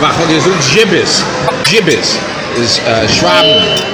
Wache ein Gibbis. Gibbis ist äh, Schwaben.